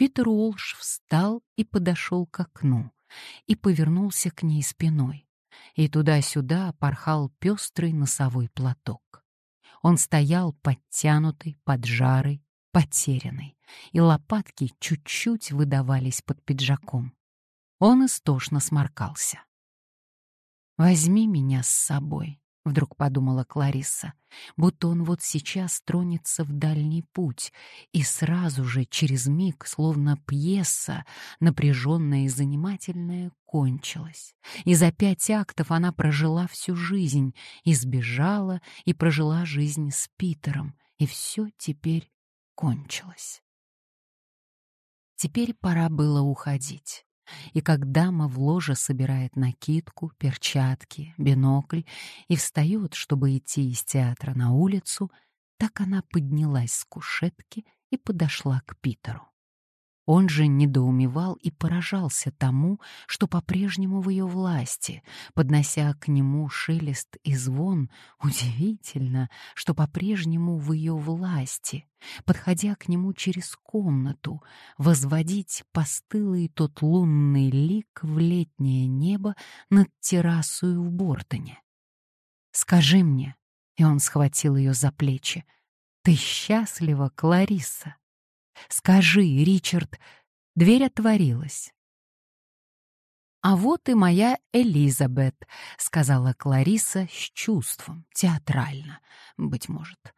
Питер Уолш встал и подошел к окну и повернулся к ней спиной. И туда-сюда порхал пестрый носовой платок. Он стоял подтянутый, поджарый, потерянный, и лопатки чуть-чуть выдавались под пиджаком. Он истошно сморкался. «Возьми меня с собой», — вдруг подумала Кларисса, будто он вот сейчас тронется в дальний путь, и сразу же, через миг, словно пьеса, напряженная и занимательная, кончилась. И за пять актов она прожила всю жизнь, избежала и прожила жизнь с Питером, и все теперь кончилось. Теперь пора было уходить. И как дама в ложе собирает накидку, перчатки, бинокль и встает, чтобы идти из театра на улицу, так она поднялась с кушетки и подошла к Питеру. Он же недоумевал и поражался тому, что по-прежнему в ее власти, поднося к нему шелест и звон, удивительно, что по-прежнему в ее власти, подходя к нему через комнату, возводить постылый тот лунный лик в летнее небо над террасою в Бортоне. «Скажи мне», — и он схватил ее за плечи, — «ты счастлива, Клариса?» Скажи, Ричард, дверь отворилась. «А вот и моя Элизабет», — сказала Клариса с чувством, театрально, быть может.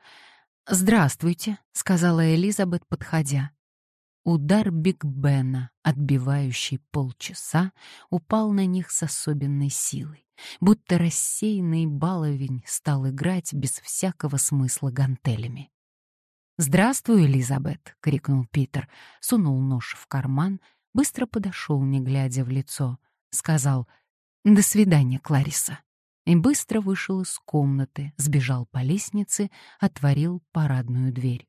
«Здравствуйте», — сказала Элизабет, подходя. Удар Биг Бена, отбивающий полчаса, упал на них с особенной силой, будто рассеянный баловень стал играть без всякого смысла гантелями. «Здравствуй, Элизабет!» — крикнул Питер, сунул нож в карман, быстро подошел, не глядя в лицо, сказал «До свидания, Клариса!» и быстро вышел из комнаты, сбежал по лестнице, отворил парадную дверь.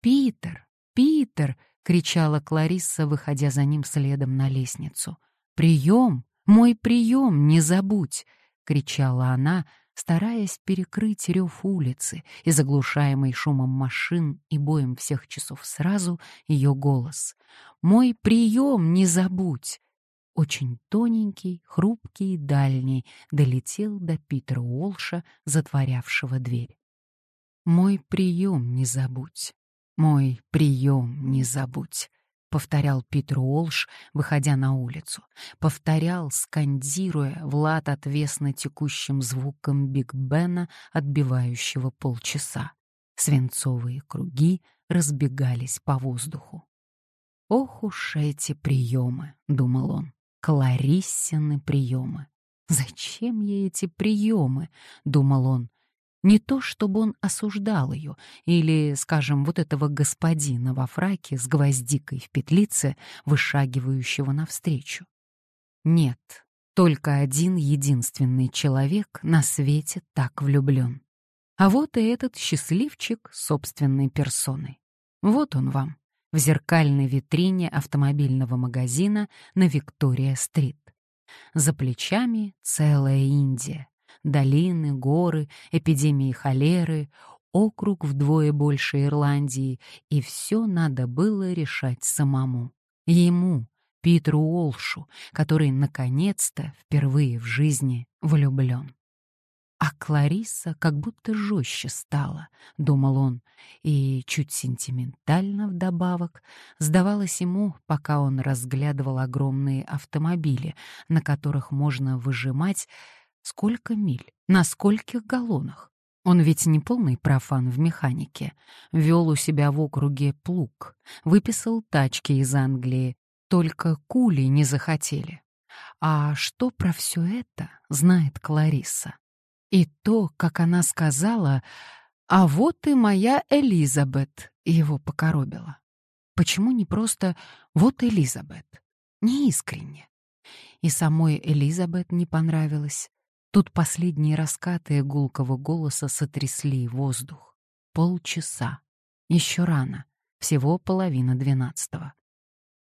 «Питер! Питер!» — кричала Клариса, выходя за ним следом на лестницу. «Прием! Мой прием! Не забудь!» — кричала она, стараясь перекрыть рев улицы и заглушаемый шумом машин и боем всех часов сразу ее голос. «Мой прием не забудь!» Очень тоненький, хрупкий и дальний долетел до Питера Уолша, затворявшего дверь. «Мой прием не забудь! Мой прием не забудь!» — повторял Питер Уолш, выходя на улицу. Повторял, скандируя в лад отвесно текущим звуком Биг Бена, отбивающего полчаса. Свинцовые круги разбегались по воздуху. «Ох уж эти приемы!» — думал он. «Клариссины приемы!» «Зачем ей эти приемы?» — думал он. Не то, чтобы он осуждал ее, или, скажем, вот этого господина во фраке с гвоздикой в петлице, вышагивающего навстречу. Нет, только один единственный человек на свете так влюблен. А вот и этот счастливчик собственной персоной. Вот он вам, в зеркальной витрине автомобильного магазина на Виктория-стрит. За плечами целая Индия, долины, горы, эпидемии холеры, округ вдвое больше Ирландии, и все надо было решать самому. Ему, Питеру Уолшу, который наконец-то впервые в жизни влюблен. А Клариса как будто жестче стала, думал он, и чуть сентиментально вдобавок сдавалось ему, пока он разглядывал огромные автомобили, на которых можно выжимать Сколько миль? На скольких галлонах? Он ведь не полный профан в механике. Вел у себя в округе плуг, выписал тачки из Англии, только кули не захотели. А что про все это знает Клариса? И то, как она сказала, «А вот и моя Элизабет», его покоробило. Почему не просто «вот Элизабет»? Неискренне. И самой Элизабет не понравилось. Тут последние раскаты гулкого голоса сотрясли воздух. Полчаса. Еще рано. Всего половина двенадцатого.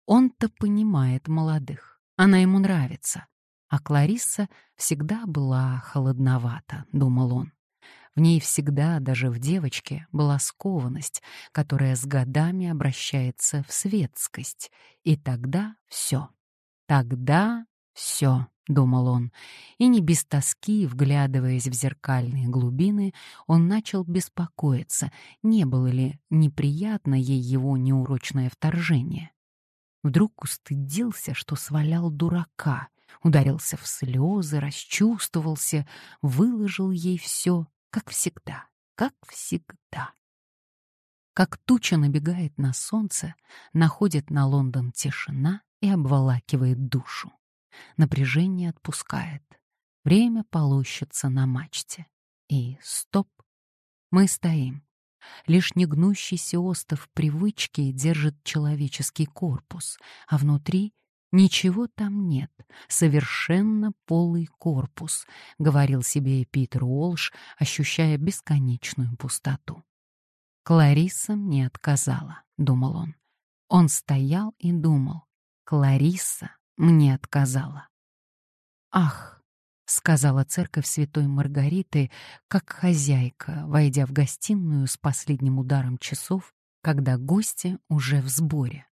Он-то понимает молодых. Она ему нравится. А Кларисса всегда была холодновата, думал он. В ней всегда, даже в девочке, была скованность, которая с годами обращается в светскость. И тогда все. Тогда все, думал он, и не без тоски, вглядываясь в зеркальные глубины, он начал беспокоиться, не было ли неприятно ей его неурочное вторжение. Вдруг устыдился, что свалял дурака, ударился в слезы, расчувствовался, выложил ей все, как всегда, как всегда. Как туча набегает на солнце, находит на Лондон тишина и обволакивает душу. Напряжение отпускает. Время полощется на мачте. И стоп. Мы стоим. Лишь негнущийся остов привычки держит человеческий корпус, а внутри Ничего там нет, совершенно полый корпус, говорил себе Питер Уолш, ощущая бесконечную пустоту. Клариса мне отказала, думал он. Он стоял и думал. Клариса мне отказала. Ах, сказала церковь Святой Маргариты, как хозяйка, войдя в гостиную с последним ударом часов, когда гости уже в сборе.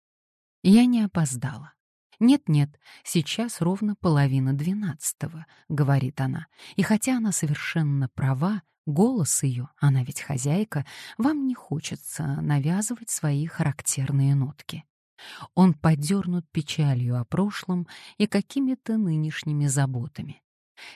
Я не опоздала. «Нет-нет, сейчас ровно половина двенадцатого», — говорит она. И хотя она совершенно права, голос ее, она ведь хозяйка, вам не хочется навязывать свои характерные нотки. Он подернут печалью о прошлом и какими-то нынешними заботами.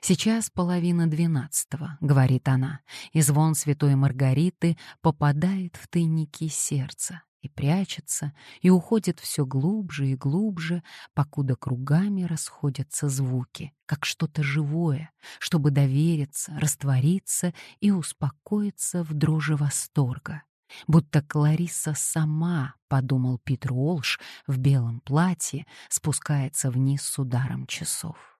«Сейчас половина двенадцатого», — говорит она, и звон святой Маргариты попадает в тайники сердца, и прячется, и уходит все глубже и глубже, покуда кругами расходятся звуки, как что-то живое, чтобы довериться, раствориться и успокоиться в дрожи восторга. Будто Клариса сама, подумал Питер Уолш, в белом платье спускается вниз с ударом часов.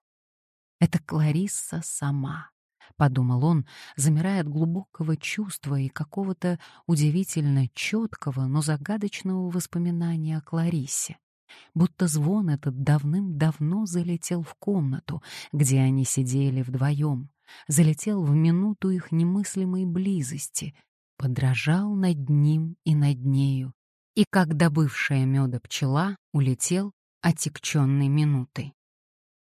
Это Клариса сама. — подумал он, замирая от глубокого чувства и какого-то удивительно четкого, но загадочного воспоминания о Кларисе. Будто звон этот давным-давно залетел в комнату, где они сидели вдвоем, залетел в минуту их немыслимой близости, подражал над ним и над нею, и, как добывшая меда пчела, улетел отекченной минутой.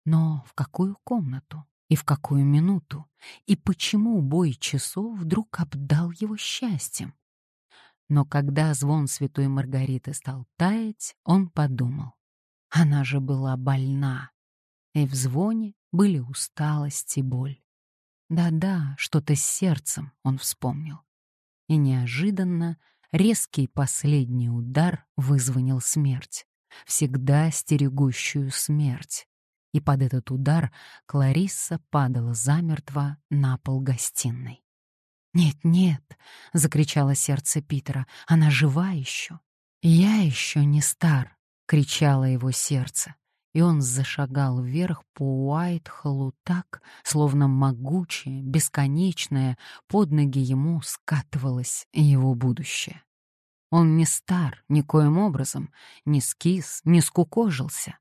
Но в какую комнату? И в какую минуту? И почему бой часов вдруг обдал его счастьем? Но когда звон святой Маргариты стал таять, он подумал. Она же была больна. И в звоне были усталость и боль. Да-да, что-то с сердцем он вспомнил. И неожиданно резкий последний удар вызвонил смерть, всегда стерегущую смерть и под этот удар Кларисса падала замертво на пол гостиной. «Нет, нет!» — закричало сердце Питера. «Она жива еще!» «Я еще не стар!» — кричало его сердце. И он зашагал вверх по Уайтхоллу так, словно могучее, бесконечное, под ноги ему скатывалось его будущее. Он не стар никоим образом, не скис, не скукожился.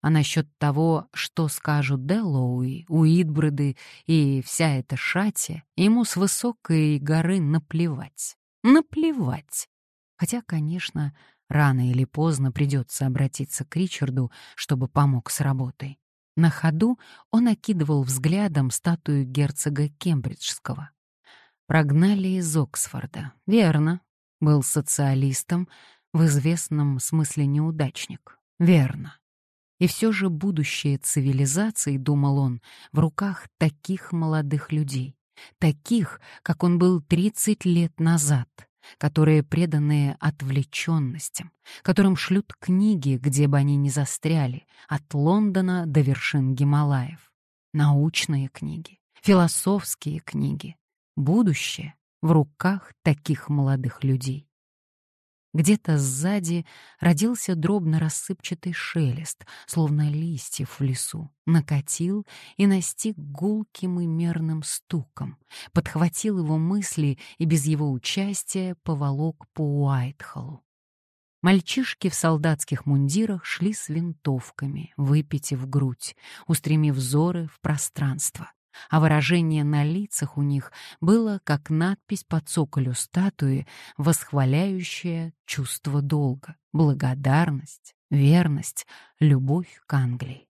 А насчет того, что скажут Деллоуи, Уитбреды и вся эта шатия, ему с высокой горы наплевать. Наплевать. Хотя, конечно, рано или поздно придется обратиться к Ричарду, чтобы помог с работой. На ходу он окидывал взглядом статую герцога Кембриджского. Прогнали из Оксфорда. Верно. Был социалистом, в известном смысле неудачник. Верно. И все же будущее цивилизации, думал он, в руках таких молодых людей, таких, как он был 30 лет назад, которые преданные отвлеченностям, которым шлют книги, где бы они ни застряли, от Лондона до вершин Гималаев. Научные книги, философские книги. Будущее в руках таких молодых людей. Где-то сзади родился дробно-рассыпчатый шелест, словно листьев в лесу, накатил и настиг гулким и мерным стуком, подхватил его мысли и без его участия поволок по Уайтхоллу. Мальчишки в солдатских мундирах шли с винтовками, выпитив грудь, устремив взоры в пространство. А выражение на лицах у них было как надпись по цоколю статуи, восхваляющая чувство долга, благодарность, верность, любовь к Англии.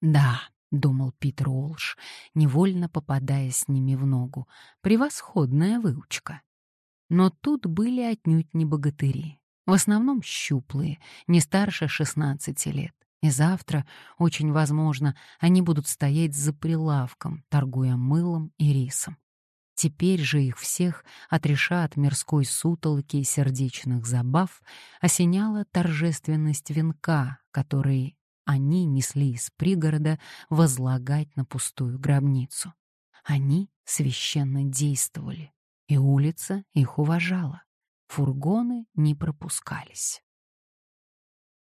«Да», — думал Питер Уолш, невольно попадая с ними в ногу, — «превосходная выучка». Но тут были отнюдь не богатыри, в основном щуплые, не старше 16 лет. И завтра, очень возможно, они будут стоять за прилавком, торгуя мылом и рисом. Теперь же их всех, отреша от мирской сутолки и сердечных забав, осеняла торжественность венка, который они несли из пригорода возлагать на пустую гробницу. Они священно действовали, и улица их уважала. Фургоны не пропускались.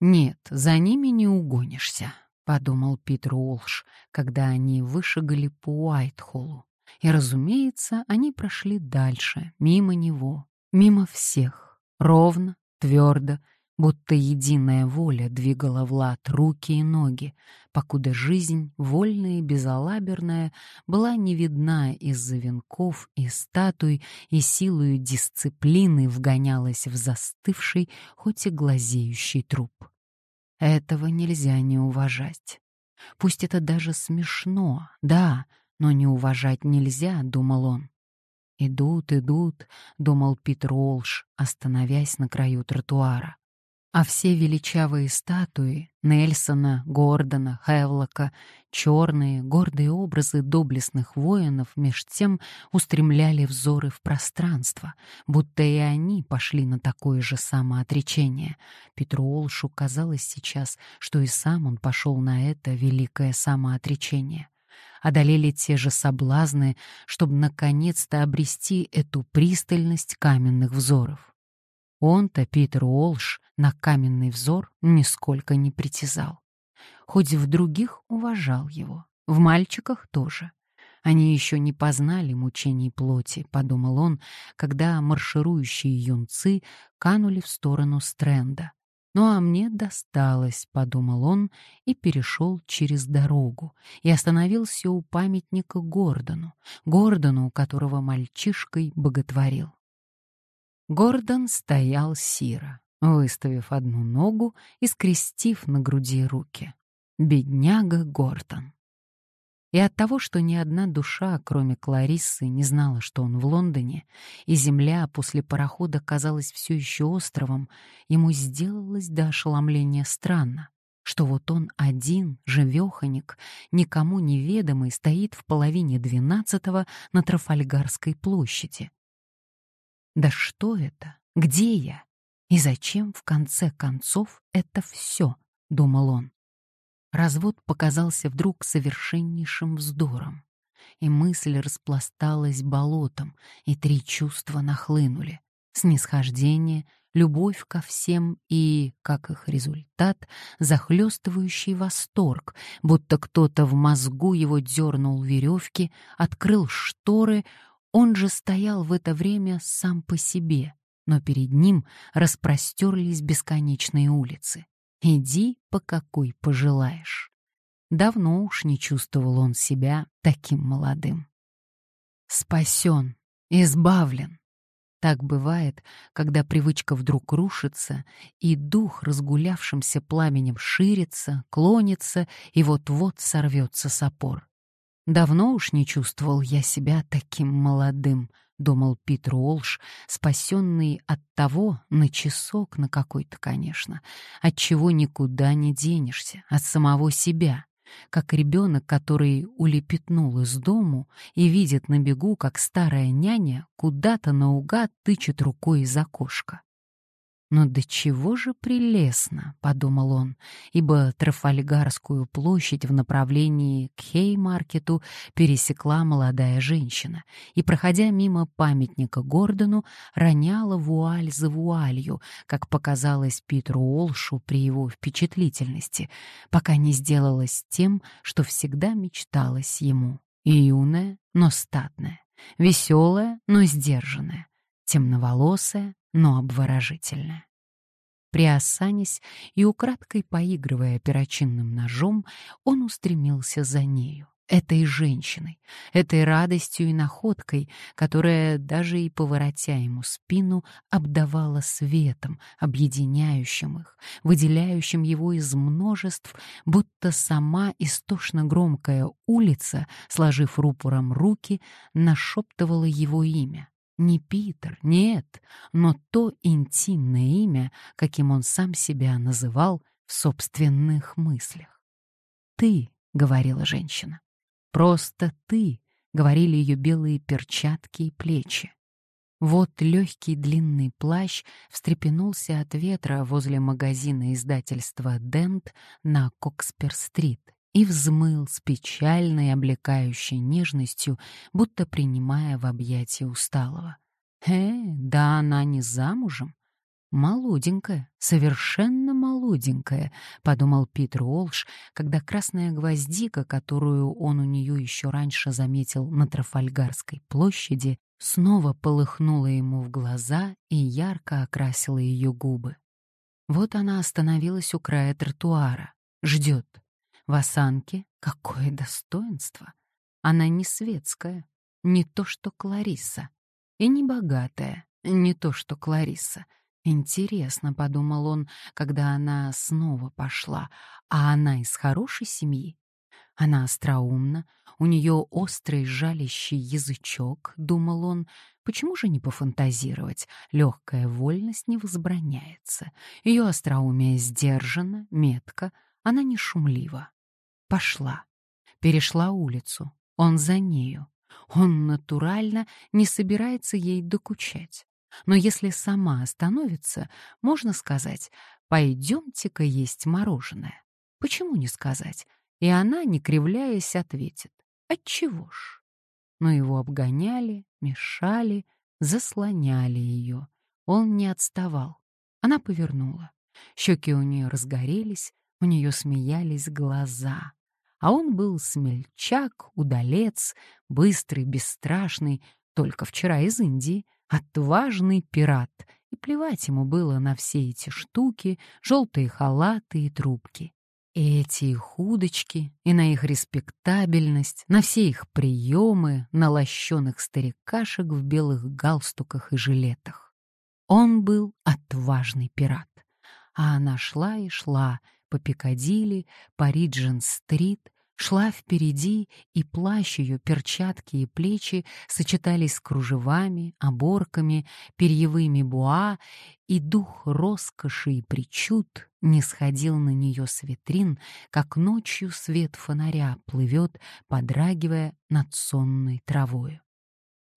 «Нет, за ними не угонишься», — подумал Питер Уолш, когда они вышагали по Уайтхоллу. И, разумеется, они прошли дальше, мимо него, мимо всех, ровно, твердо, будто единая воля двигала Влад руки и ноги, покуда жизнь, вольная и безалаберная, была не видна из-за венков и статуй и силою дисциплины вгонялась в застывший, хоть и глазеющий труп. Этого нельзя не уважать. Пусть это даже смешно, да, но не уважать нельзя, думал он. Идут, идут, думал Питер Олш, остановясь на краю тротуара. А все величавые статуи Нельсона, Гордона, Хевлока, черные, гордые образы доблестных воинов меж тем устремляли взоры в пространство, будто и они пошли на такое же самоотречение. Петру Олшу казалось сейчас, что и сам он пошел на это великое самоотречение одолели те же соблазны, чтобы наконец-то обрести эту пристальность каменных взоров. Он-то, Питер Уолш, на каменный взор нисколько не притязал. Хоть в других уважал его, в мальчиках тоже. Они еще не познали мучений плоти, подумал он, когда марширующие юнцы канули в сторону Стрэнда. Ну а мне досталось, подумал он и перешел через дорогу и остановился у памятника Гордону, Гордону, которого мальчишкой боготворил. Гордон стоял сиро, выставив одну ногу и скрестив на груди руки. Бедняга Гордон. И от того, что ни одна душа, кроме Клариссы, не знала, что он в Лондоне, и земля после парохода казалась все еще островом, ему сделалось до ошеломления странно, что вот он один, живеханик, никому неведомый, стоит в половине двенадцатого на Трафальгарской площади, да что это? Где я? И зачем, в конце концов, это все? — думал он. Развод показался вдруг совершеннейшим вздором, и мысль распласталась болотом, и три чувства нахлынули — снисхождение, любовь ко всем и, как их результат, захлестывающий восторг, будто кто-то в мозгу его дернул веревки, открыл шторы, он же стоял в это время сам по себе, но перед ним распростерлись бесконечные улицы. Иди по какой пожелаешь. Давно уж не чувствовал он себя таким молодым. Спасен, избавлен. Так бывает, когда привычка вдруг рушится, и дух разгулявшимся пламенем ширится, клонится и вот-вот сорвется с опор. Давно уж не чувствовал я себя таким молодым, думал Питер Уолш, спасенный от того на часок на какой-то, конечно, от чего никуда не денешься, от самого себя, как ребенок, который улепетнул из дому и видит на бегу, как старая няня куда-то наугад тычет рукой из окошка. Но до чего же прелестно, подумал он, ибо Трафальгарскую площадь в направлении к Хеймаркету пересекла молодая женщина и, проходя мимо памятника Гордону, роняла вуаль за вуалью, как показалось Питеру Олшу при его впечатлительности, пока не сделалась тем, что всегда мечталось ему. И юная, но статная, веселая, но сдержанная, темноволосая, но обворожительная. Приосанясь и украдкой поигрывая перочинным ножом, он устремился за нею, этой женщиной, этой радостью и находкой, которая, даже и поворотя ему спину, обдавала светом, объединяющим их, выделяющим его из множеств, будто сама истошно громкая улица, сложив рупором руки, нашептывала его имя. Не Питер, нет, но то интимное имя, каким он сам себя называл в собственных мыслях. «Ты», — говорила женщина, — «просто ты», — говорили ее белые перчатки и плечи. Вот легкий длинный плащ встрепенулся от ветра возле магазина издательства «Дент» на Кокспер-стрит и взмыл с печальной облекающей нежностью, будто принимая в объятия усталого. «Э, да она не замужем?» «Молоденькая, совершенно молоденькая», — подумал Питер Уолш, когда красная гвоздика, которую он у нее еще раньше заметил на Трафальгарской площади, снова полыхнула ему в глаза и ярко окрасила ее губы. Вот она остановилась у края тротуара, ждет. В осанке какое достоинство! Она не светская, не то что Клариса, и не богатая, не то что Клариса. Интересно, подумал он, когда она снова пошла, а она из хорошей семьи. Она остроумна, у нее острый жалящий язычок, думал он. Почему же не пофантазировать? Легкая вольность не возбраняется. Ее остроумие сдержано, метко, она не шумлива. Пошла. Перешла улицу. Он за нею. Он натурально не собирается ей докучать. Но если сама остановится, можно сказать «пойдемте-ка есть мороженое». Почему не сказать? И она, не кривляясь, ответит «отчего ж?». Но его обгоняли, мешали, заслоняли ее. Он не отставал. Она повернула. Щеки у нее разгорелись, у нее смеялись глаза. А он был смельчак, удалец, быстрый, бесстрашный, только вчера из Индии, отважный пират. И плевать ему было на все эти штуки, желтые халаты и трубки. И эти их удочки, и на их респектабельность, на все их приемы, на лощеных старикашек в белых галстуках и жилетах. Он был отважный пират. А она шла и шла, по Пикадилли, по Риджин-стрит, шла впереди, и плащ ее, перчатки и плечи сочетались с кружевами, оборками, перьевыми буа, и дух роскоши и причуд не сходил на нее с витрин, как ночью свет фонаря плывет, подрагивая над сонной травою.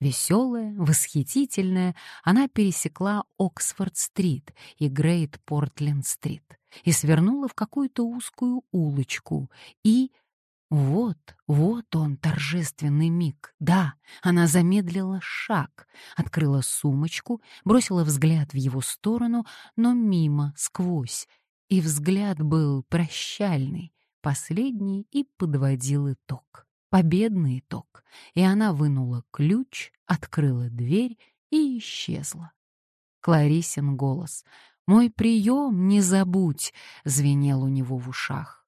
Веселая, восхитительная, она пересекла Оксфорд-стрит и Грейт-Портленд-стрит и свернула в какую-то узкую улочку и... Вот, вот он, торжественный миг. Да, она замедлила шаг, открыла сумочку, бросила взгляд в его сторону, но мимо, сквозь. И взгляд был прощальный, последний и подводил итог победный итог, и она вынула ключ, открыла дверь и исчезла. Кларисин голос «Мой прием не забудь!» звенел у него в ушах.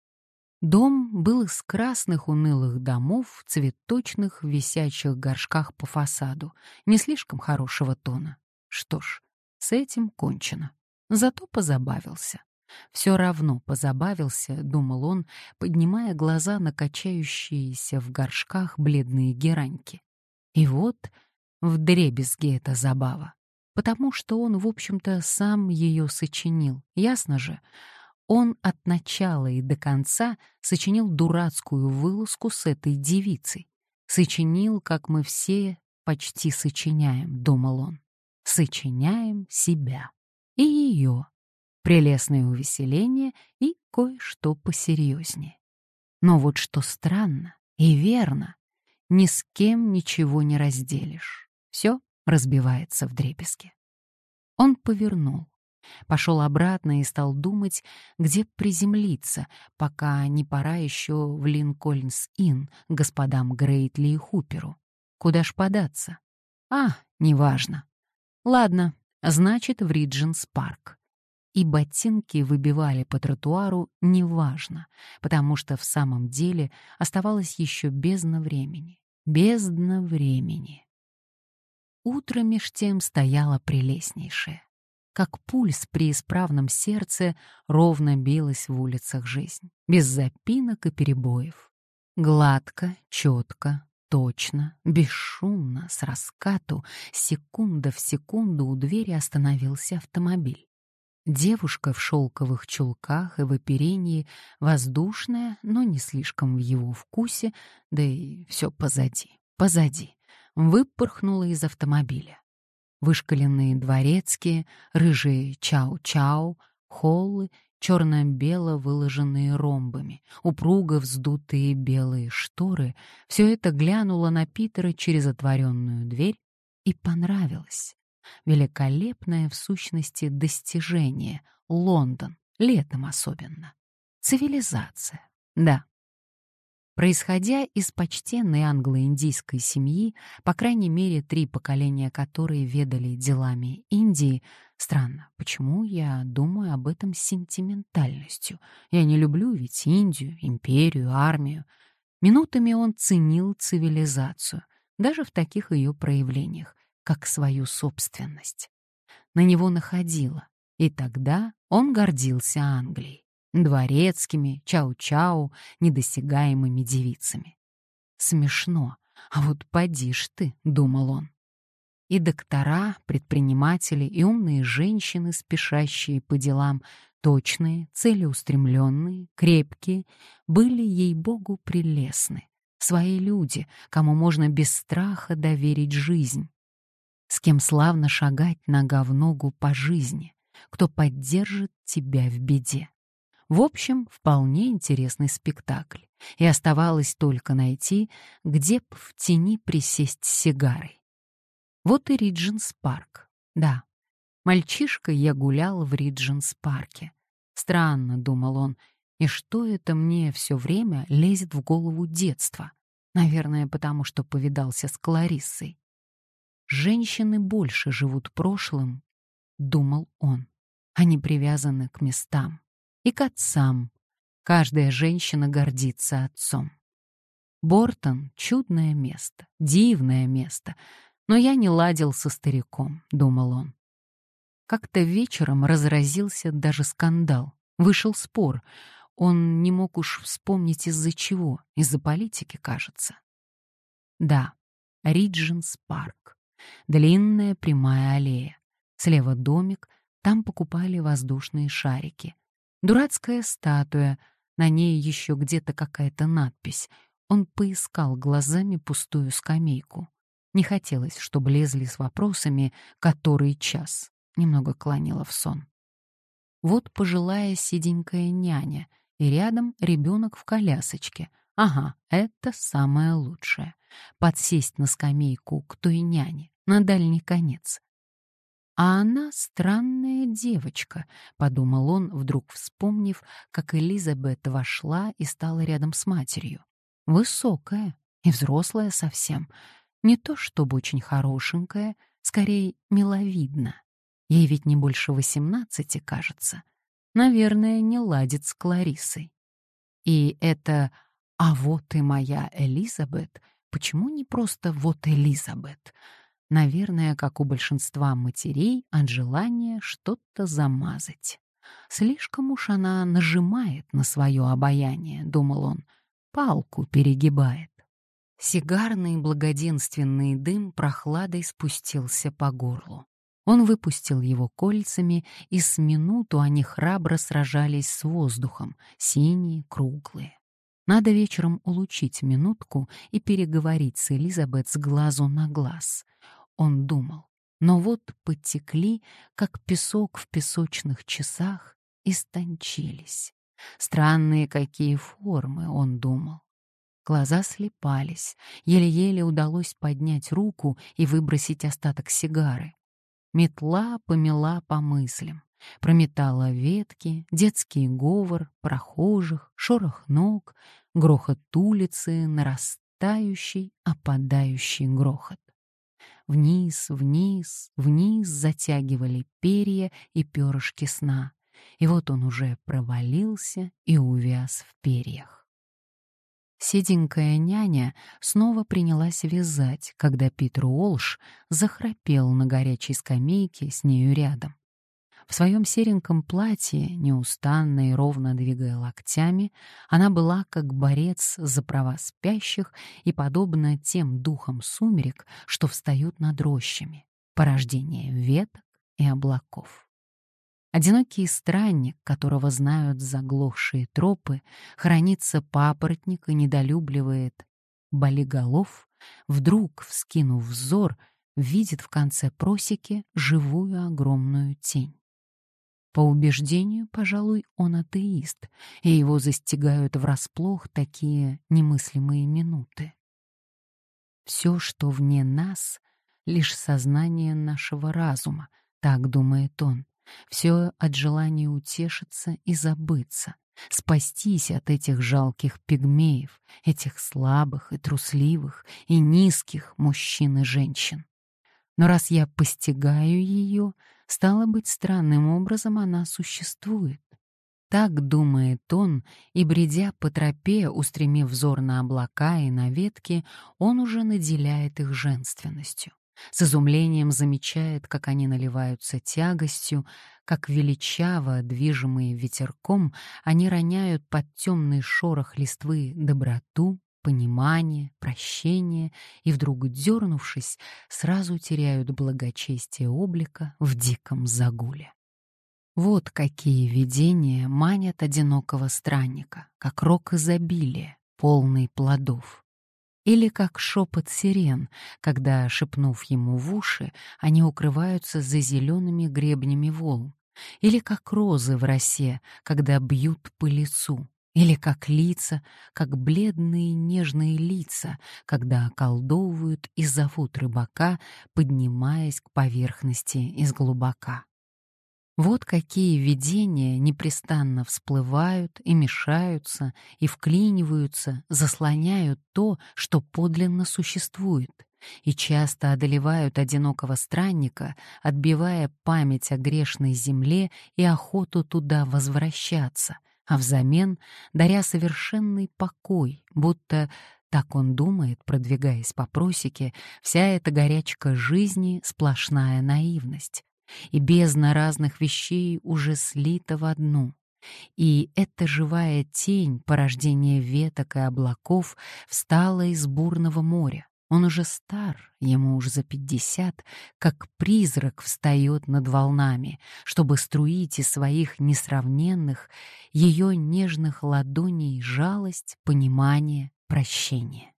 Дом был из красных унылых домов в цветочных висячих горшках по фасаду, не слишком хорошего тона. Что ж, с этим кончено. Зато позабавился. Все равно позабавился, думал он, поднимая глаза на качающиеся в горшках бледные гераньки. И вот в дребезге эта забава, потому что он, в общем-то, сам ее сочинил, ясно же. Он от начала и до конца сочинил дурацкую вылазку с этой девицей. Сочинил, как мы все почти сочиняем, думал он. Сочиняем себя и ее прелестное увеселение и кое-что посерьезнее. Но вот что странно и верно, ни с кем ничего не разделишь. Все разбивается в дребезги. Он повернул, пошел обратно и стал думать, где приземлиться, пока не пора еще в Линкольнс-Инн господам Грейтли и Хуперу. Куда ж податься? А, неважно. Ладно, значит, в Риджинс-парк и ботинки выбивали по тротуару, неважно, потому что в самом деле оставалось еще бездна времени. Бездна времени. Утро меж тем стояло прелестнейшее. Как пульс при исправном сердце ровно билась в улицах жизнь, без запинок и перебоев. Гладко, четко, точно, бесшумно, с раскату, секунда в секунду у двери остановился автомобиль. Девушка в шелковых чулках и в оперении, воздушная, но не слишком в его вкусе, да и все позади, позади, выпорхнула из автомобиля. Вышкаленные дворецкие, рыжие чау-чау, холлы, черно-бело выложенные ромбами, упруго вздутые белые шторы — все это глянуло на Питера через отворенную дверь и понравилось. Великолепное в сущности достижение. Лондон. Летом особенно. Цивилизация. Да. Происходя из почтенной англо-индийской семьи, по крайней мере, три поколения которой ведали делами Индии, странно, почему я думаю об этом с сентиментальностью? Я не люблю ведь Индию, империю, армию. Минутами он ценил цивилизацию, даже в таких ее проявлениях, как свою собственность. На него находило, и тогда он гордился Англией, дворецкими, чау-чау, недосягаемыми девицами. Смешно, а вот поди ж ты, — думал он. И доктора, предприниматели и умные женщины, спешащие по делам, точные, целеустремленные, крепкие, были, ей-богу, прелестны. Свои люди, кому можно без страха доверить жизнь, с кем славно шагать нога в ногу по жизни, кто поддержит тебя в беде. В общем, вполне интересный спектакль, и оставалось только найти, где б в тени присесть с сигарой. Вот и Ридженс парк. Да, мальчишкой я гулял в Ридженс парке. Странно, думал он, и что это мне все время лезет в голову детства? Наверное, потому что повидался с Клариссой. Женщины больше живут прошлым, думал он. Они привязаны к местам и к отцам. Каждая женщина гордится отцом. Бортон — чудное место, дивное место, но я не ладил со стариком, думал он. Как-то вечером разразился даже скандал. Вышел спор. Он не мог уж вспомнить из-за чего. Из-за политики, кажется. Да, Ридженс парк. Длинная прямая аллея. Слева домик, там покупали воздушные шарики. Дурацкая статуя, на ней еще где-то какая-то надпись. Он поискал глазами пустую скамейку. Не хотелось, чтобы лезли с вопросами «который час?». Немного клонило в сон. Вот пожилая сиденькая няня, и рядом ребенок в колясочке. Ага, это самое лучшее подсесть на скамейку к той няне, на дальний конец. А она странная девочка, подумал он, вдруг вспомнив, как Элизабет вошла и стала рядом с матерью. Высокая и взрослая совсем. Не то чтобы очень хорошенькая, скорее миловидна. Ей ведь не больше восемнадцати, кажется. Наверное, не ладит с Кларисой. И это «А вот и моя Элизабет» Почему не просто «вот Элизабет»? Наверное, как у большинства матерей, от желания что-то замазать. Слишком уж она нажимает на свое обаяние, думал он, палку перегибает. Сигарный благоденственный дым прохладой спустился по горлу. Он выпустил его кольцами, и с минуту они храбро сражались с воздухом, синие, круглые. Надо вечером улучить минутку и переговорить с Элизабет с глазу на глаз. Он думал. Но вот потекли, как песок в песочных часах, истончились. Странные какие формы, он думал. Глаза слепались, еле-еле удалось поднять руку и выбросить остаток сигары. Метла помела по мыслям. Прометала ветки, детский говор, прохожих, шорох ног, грохот улицы, нарастающий, опадающий грохот. Вниз, вниз, вниз затягивали перья и перышки сна. и вот он уже провалился и увяз в перьях. Седенькая няня снова принялась вязать, когда Питер Уолш захрапел на горячей скамейке с нею рядом. В своем сереньком платье, неустанно и ровно двигая локтями, она была как борец за права спящих и подобна тем духам сумерек, что встают над рощами, порождение веток и облаков. Одинокий странник, которого знают заглохшие тропы, хранится папоротник и недолюбливает болиголов, вдруг, вскинув взор, видит в конце просеки живую огромную тень. По убеждению, пожалуй, он атеист, и его застигают врасплох такие немыслимые минуты. Все, что вне нас, — лишь сознание нашего разума, так думает он. Все от желания утешиться и забыться, спастись от этих жалких пигмеев, этих слабых и трусливых и низких мужчин и женщин. Но раз я постигаю ее, стало быть, странным образом она существует. Так думает он, и, бредя по тропе, устремив взор на облака и на ветки, он уже наделяет их женственностью. С изумлением замечает, как они наливаются тягостью, как величаво, движимые ветерком, они роняют под темный шорох листвы доброту, понимание, прощение и, вдруг дернувшись, сразу теряют благочестие облика в диком загуле. Вот какие видения манят одинокого странника, как рок изобилия, полный плодов. Или как шепот сирен, когда, шепнув ему в уши, они укрываются за зелеными гребнями волн. Или как розы в росе, когда бьют по лицу. Или как лица, как бледные нежные лица, когда околдовывают и зовут рыбака, поднимаясь к поверхности из глубока. Вот какие видения непрестанно всплывают и мешаются, и вклиниваются, заслоняют то, что подлинно существует, и часто одолевают одинокого странника, отбивая память о грешной земле и охоту туда возвращаться, а взамен даря совершенный покой, будто так он думает, продвигаясь по просеке, вся эта горячка жизни — сплошная наивность, и бездна разных вещей уже слита в одну. И эта живая тень, порождение веток и облаков, встала из бурного моря. Он уже стар, ему уже за пятьдесят, как призрак встает над волнами, чтобы струить из своих несравненных, ее нежных ладоней жалость, понимание, прощение.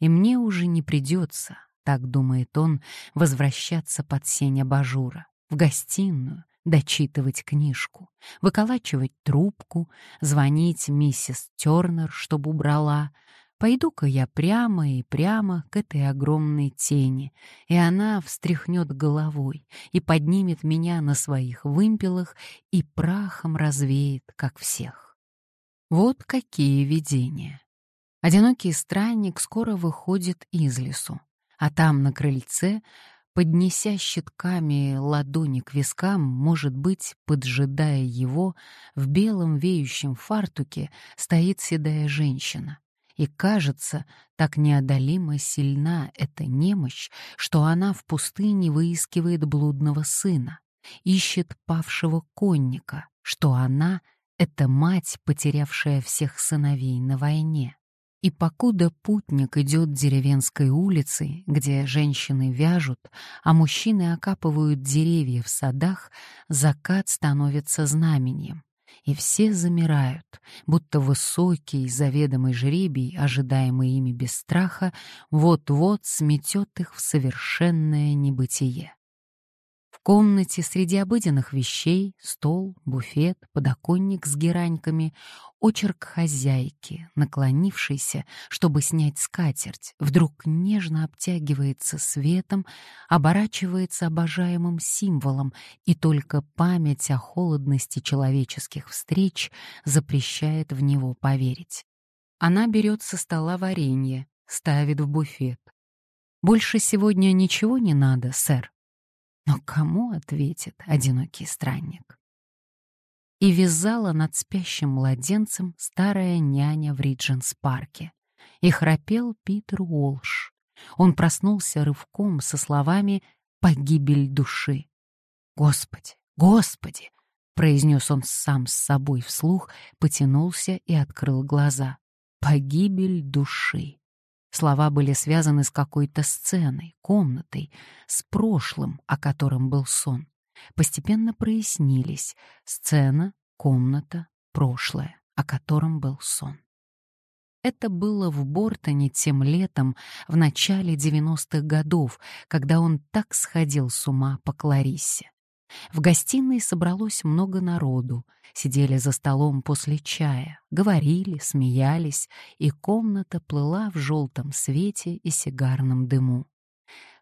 И мне уже не придется, так думает он, возвращаться под сень абажура, в гостиную, дочитывать книжку, выколачивать трубку, звонить миссис Тернер, чтобы убрала. Пойду-ка я прямо и прямо к этой огромной тени, и она встряхнет головой и поднимет меня на своих вымпелах и прахом развеет, как всех. Вот какие видения. Одинокий странник скоро выходит из лесу а там на крыльце, поднеся щитками ладони к вискам, может быть, поджидая его, в белом веющем фартуке стоит седая женщина. И кажется, так неодолимо сильна эта немощь, что она в пустыне выискивает блудного сына, ищет павшего конника, что она — это мать, потерявшая всех сыновей на войне. И покуда путник идет деревенской улицей, где женщины вяжут, а мужчины окапывают деревья в садах, закат становится знаменем. И все замирают, будто высокий, заведомый жребий, ожидаемый ими без страха, вот-вот сметет их в совершенное небытие. В комнате среди обыденных вещей — стол, буфет, подоконник с гераньками — очерк хозяйки, наклонившейся, чтобы снять скатерть, вдруг нежно обтягивается светом, оборачивается обожаемым символом, и только память о холодности человеческих встреч запрещает в него поверить. Она берет со стола варенье, ставит в буфет. «Больше сегодня ничего не надо, сэр?» Но кому ответит одинокий странник? и вязала над спящим младенцем старая няня в Ридженс-парке. И храпел Питер Уолш. Он проснулся рывком со словами «погибель души». «Господи, Господи!» — произнес он сам с собой вслух, потянулся и открыл глаза. «Погибель души». Слова были связаны с какой-то сценой, комнатой, с прошлым, о котором был сон. Постепенно прояснились сцена, комната, прошлое, о котором был сон. Это было в Бортоне тем летом, в начале 90-х годов, когда он так сходил с ума по Клариссе. В гостиной собралось много народу, сидели за столом после чая, говорили, смеялись, и комната плыла в желтом свете и сигарном дыму.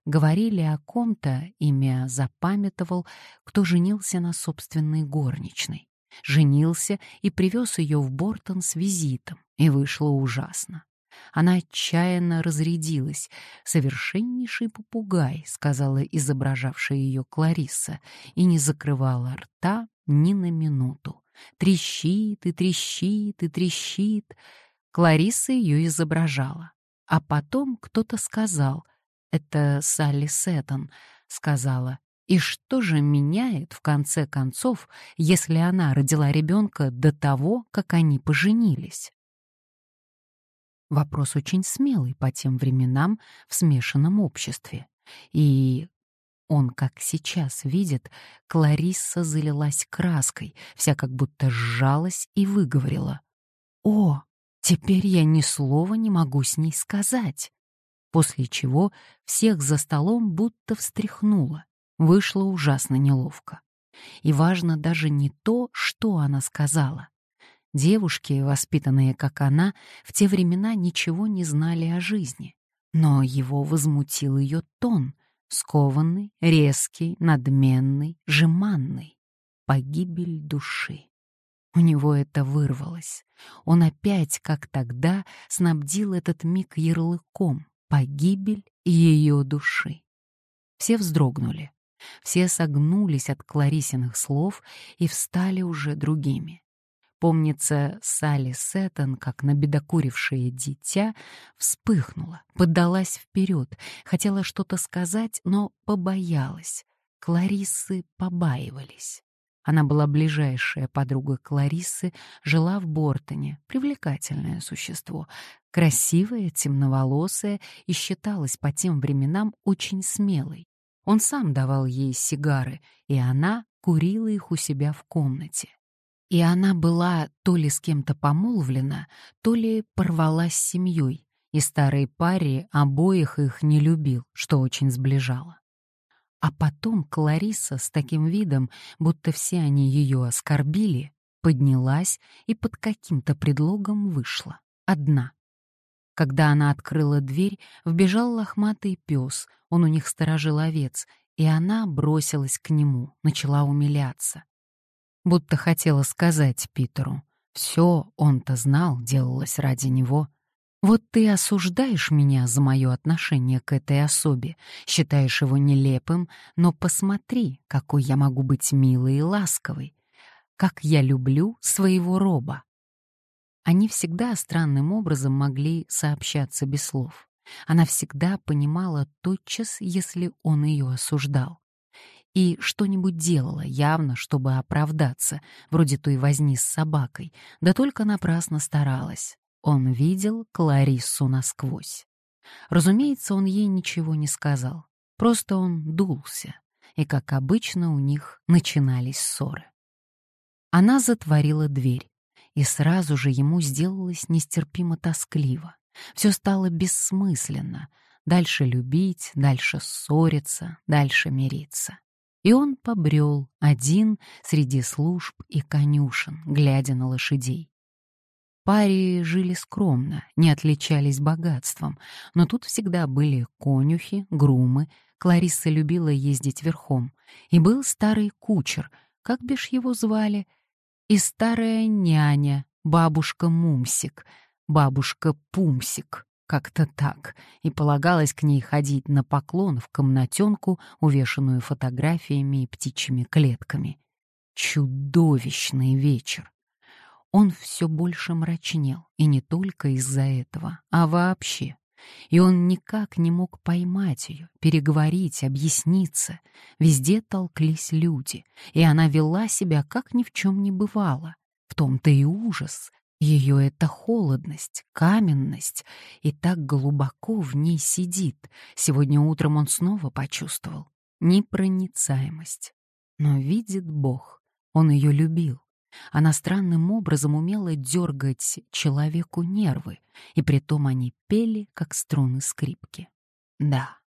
Говорили о ком-то, имя запамятовал, кто женился на собственной горничной. Женился и привез ее в Бортон с визитом, и вышло ужасно. Она отчаянно разрядилась. «Совершеннейший попугай», — сказала изображавшая ее Кларисса, и не закрывала рта ни на минуту. Трещит и трещит и трещит. Кларисса ее изображала. А потом кто-то сказал, это Салли Сеттон, сказала, и что же меняет, в конце концов, если она родила ребенка до того, как они поженились? Вопрос очень смелый по тем временам в смешанном обществе. И он, как сейчас видит, Кларисса залилась краской, вся как будто сжалась и выговорила. «О, теперь я ни слова не могу с ней сказать!» После чего всех за столом будто встряхнуло. Вышло ужасно неловко. И важно даже не то, что она сказала, Девушки, воспитанные как она, в те времена ничего не знали о жизни. Но его возмутил ее тон, скованный, резкий, надменный, жеманный. Погибель души. У него это вырвалось. Он опять, как тогда, снабдил этот миг ярлыком «погибель ее души». Все вздрогнули. Все согнулись от Кларисиных слов и встали уже другими. Помнится, Салли Сеттон, как набедокурившее дитя, вспыхнула, поддалась вперед, хотела что-то сказать, но побоялась. Клариссы побаивались. Она была ближайшая подруга Клариссы, жила в Бортоне, привлекательное существо, красивая, темноволосая и считалась по тем временам очень смелой. Он сам давал ей сигары, и она курила их у себя в комнате. И она была то ли с кем-то помолвлена, то ли порвалась с семьей, и старой паре обоих их не любил, что очень сближало. А потом Клариса с таким видом, будто все они ее оскорбили, поднялась и под каким-то предлогом вышла. Одна. Когда она открыла дверь, вбежал лохматый пес, он у них сторожил овец, и она бросилась к нему, начала умиляться будто хотела сказать Питеру. Все он-то знал, делалось ради него. Вот ты осуждаешь меня за мое отношение к этой особе, считаешь его нелепым, но посмотри, какой я могу быть милой и ласковой, как я люблю своего роба. Они всегда странным образом могли сообщаться без слов. Она всегда понимала тотчас, если он ее осуждал и что-нибудь делала явно, чтобы оправдаться, вроде той возни с собакой, да только напрасно старалась. Он видел Клариссу насквозь. Разумеется, он ей ничего не сказал. Просто он дулся, и, как обычно, у них начинались ссоры. Она затворила дверь, и сразу же ему сделалось нестерпимо тоскливо. Все стало бессмысленно. Дальше любить, дальше ссориться, дальше мириться. И он побрел один среди служб и конюшен, глядя на лошадей. Пари жили скромно, не отличались богатством, но тут всегда были конюхи, грумы, Кларисса любила ездить верхом, и был старый кучер, как бишь его звали, и старая няня, бабушка Мумсик, бабушка Пумсик. Как-то так, и полагалось к ней ходить на поклон в комнатенку, увешанную фотографиями и птичьими клетками. чудовищный вечер. Он все больше мрачнел, и не только из-за этого, а вообще. И он никак не мог поймать ее, переговорить, объясниться. Везде толклись люди, и она вела себя, как ни в чем не бывало. В том-то и ужас. Ее эта холодность, каменность, и так глубоко в ней сидит. Сегодня утром он снова почувствовал непроницаемость. Но видит Бог, он ее любил. Она странным образом умела дергать человеку нервы, и притом они пели, как струны скрипки. Да.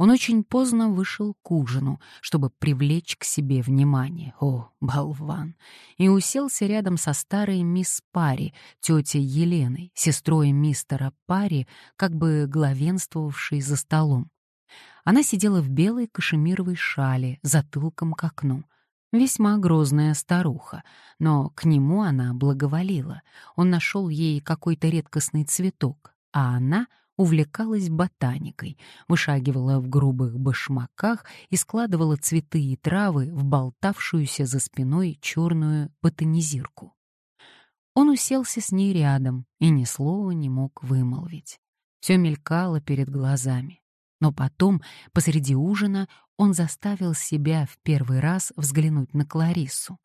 Он очень поздно вышел к ужину, чтобы привлечь к себе внимание. О, болван! И уселся рядом со старой мисс Пари, тетей Еленой, сестрой мистера Пари, как бы главенствовавшей за столом. Она сидела в белой кашемировой шале, затылком к окну. Весьма грозная старуха, но к нему она благоволила. Он нашел ей какой-то редкостный цветок, а она увлекалась ботаникой, вышагивала в грубых башмаках и складывала цветы и травы в болтавшуюся за спиной черную ботанизирку. Он уселся с ней рядом и ни слова не мог вымолвить. Все мелькало перед глазами. Но потом, посреди ужина, он заставил себя в первый раз взглянуть на Клариссу.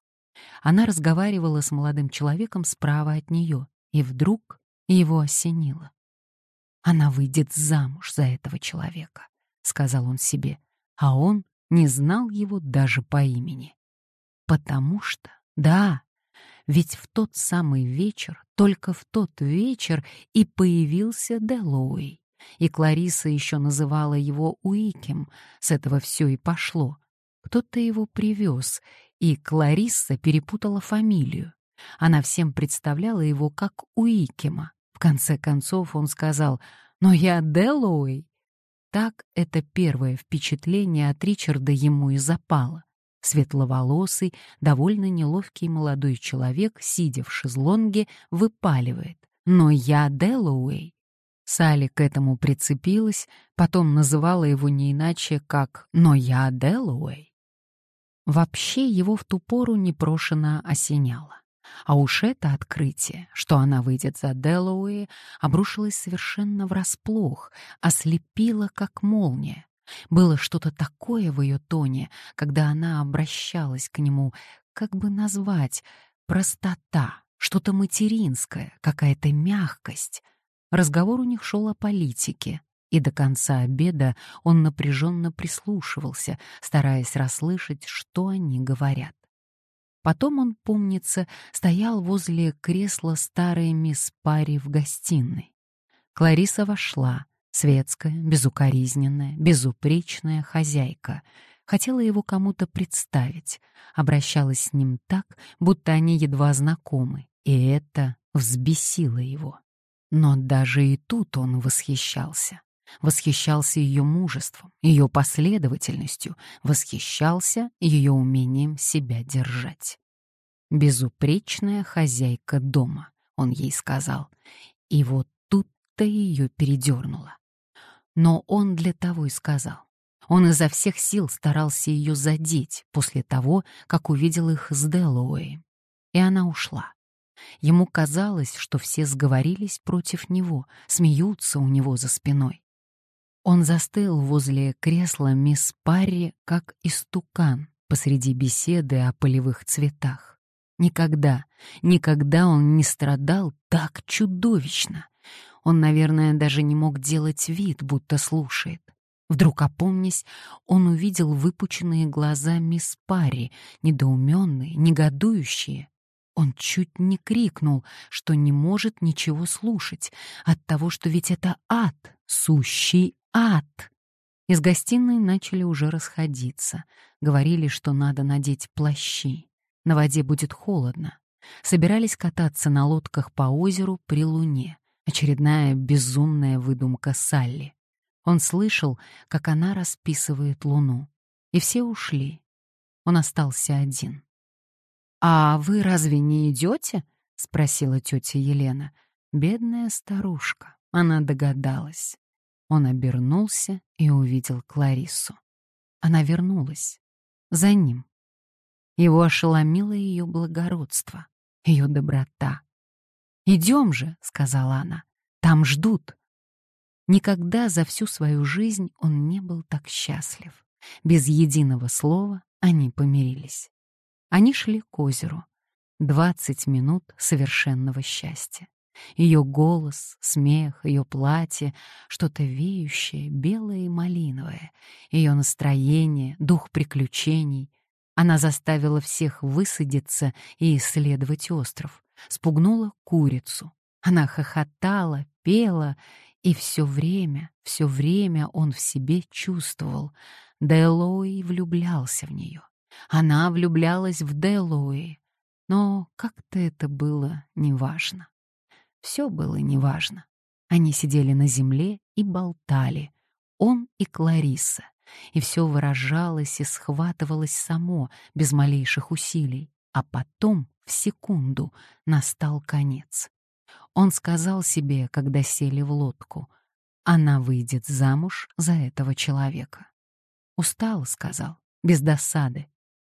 Она разговаривала с молодым человеком справа от нее, и вдруг его осенило. «Она выйдет замуж за этого человека», — сказал он себе, а он не знал его даже по имени. Потому что, да, ведь в тот самый вечер, только в тот вечер и появился Делоуэй и Клариса еще называла его Уикем, с этого все и пошло. Кто-то его привез, и Кларисса перепутала фамилию. Она всем представляла его как Уикема. В конце концов он сказал «Но я Деллоуэй». Так это первое впечатление от Ричарда ему и запало. Светловолосый, довольно неловкий молодой человек, сидя в шезлонге, выпаливает «Но я Деллоуэй». Салли к этому прицепилась, потом называла его не иначе, как «но я Делуэй». Вообще его в ту пору непрошено осеняло. А уж это открытие, что она выйдет за Делуэя, обрушилось совершенно врасплох, ослепило, как молния. Было что-то такое в ее тоне, когда она обращалась к нему, как бы назвать, простота, что-то материнское, какая-то мягкость — Разговор у них шел о политике, и до конца обеда он напряженно прислушивался, стараясь расслышать, что они говорят. Потом он, помнится, стоял возле кресла старой мисс Пари в гостиной. Клариса вошла, светская, безукоризненная, безупречная хозяйка. Хотела его кому-то представить, обращалась с ним так, будто они едва знакомы, и это взбесило его. Но даже и тут он восхищался. Восхищался ее мужеством, ее последовательностью, восхищался ее умением себя держать. «Безупречная хозяйка дома», — он ей сказал. И вот тут-то ее передернуло. Но он для того и сказал. Он изо всех сил старался ее задеть после того, как увидел их с Делуэем. И она ушла. Ему казалось, что все сговорились против него, смеются у него за спиной. Он застыл возле кресла мисс Парри, как истукан посреди беседы о полевых цветах. Никогда, никогда он не страдал так чудовищно. Он, наверное, даже не мог делать вид, будто слушает. Вдруг опомнясь, он увидел выпученные глаза мисс Парри, недоуменные, негодующие. Он чуть не крикнул, что не может ничего слушать, от того, что ведь это ад, сущий ад. Из гостиной начали уже расходиться. Говорили, что надо надеть плащи. На воде будет холодно. Собирались кататься на лодках по озеру при луне. Очередная безумная выдумка Салли. Он слышал, как она расписывает луну. И все ушли. Он остался один. «А вы разве не идете?» — спросила тетя Елена. Бедная старушка. Она догадалась. Он обернулся и увидел Клариссу. Она вернулась. За ним. Его ошеломило ее благородство, ее доброта. «Идем же», — сказала она, — «там ждут». Никогда за всю свою жизнь он не был так счастлив. Без единого слова они помирились. Они шли к озеру. Двадцать минут совершенного счастья. Ее голос, смех, ее платье, что-то веющее, белое и малиновое, ее настроение, дух приключений. Она заставила всех высадиться и исследовать остров, спугнула курицу. Она хохотала, пела, и все время, все время он в себе чувствовал. Дэллоуи влюблялся в нее. Она влюблялась в Дэллоуи. Но как-то это было неважно. Все было неважно. Они сидели на земле и болтали. Он и Клариса. И все выражалось и схватывалось само, без малейших усилий. А потом, в секунду, настал конец. Он сказал себе, когда сели в лодку, она выйдет замуж за этого человека. Устал, сказал, без досады.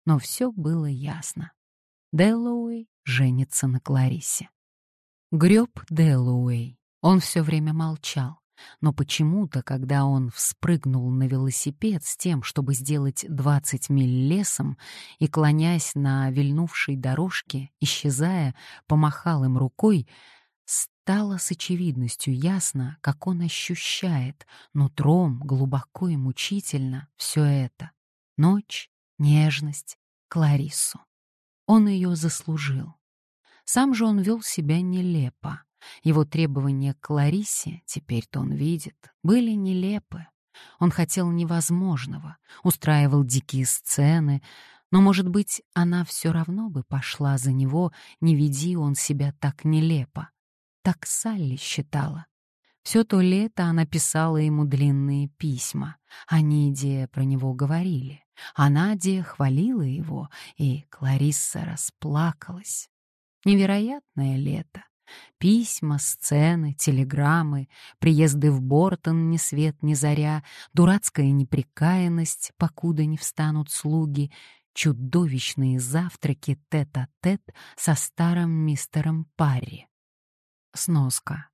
Но все было ясно. Дэллоуэй женится на Кларисе. Греб Дэллоуэй. Он все время молчал. Но почему-то, когда он вспрыгнул на велосипед с тем, чтобы сделать 20 миль лесом, и, клонясь на вильнувшей дорожке, исчезая, помахал им рукой, стало с очевидностью ясно, как он ощущает нутром глубоко и мучительно все это. Ночь, нежность, Клариссу. Он ее заслужил. Сам же он вел себя нелепо. Его требования к Ларисе, теперь-то он видит, были нелепы. Он хотел невозможного, устраивал дикие сцены, но, может быть, она все равно бы пошла за него, не веди он себя так нелепо. Так Салли считала. Все то лето она писала ему длинные письма. Они, где про него говорили. А Надя хвалила его, и Кларисса расплакалась. Невероятное лето. Письма, сцены, телеграммы, приезды в Бортон ни свет ни заря, дурацкая неприкаянность, покуда не встанут слуги, чудовищные завтраки тет-а-тет -тет со старым мистером Парри. Сноска.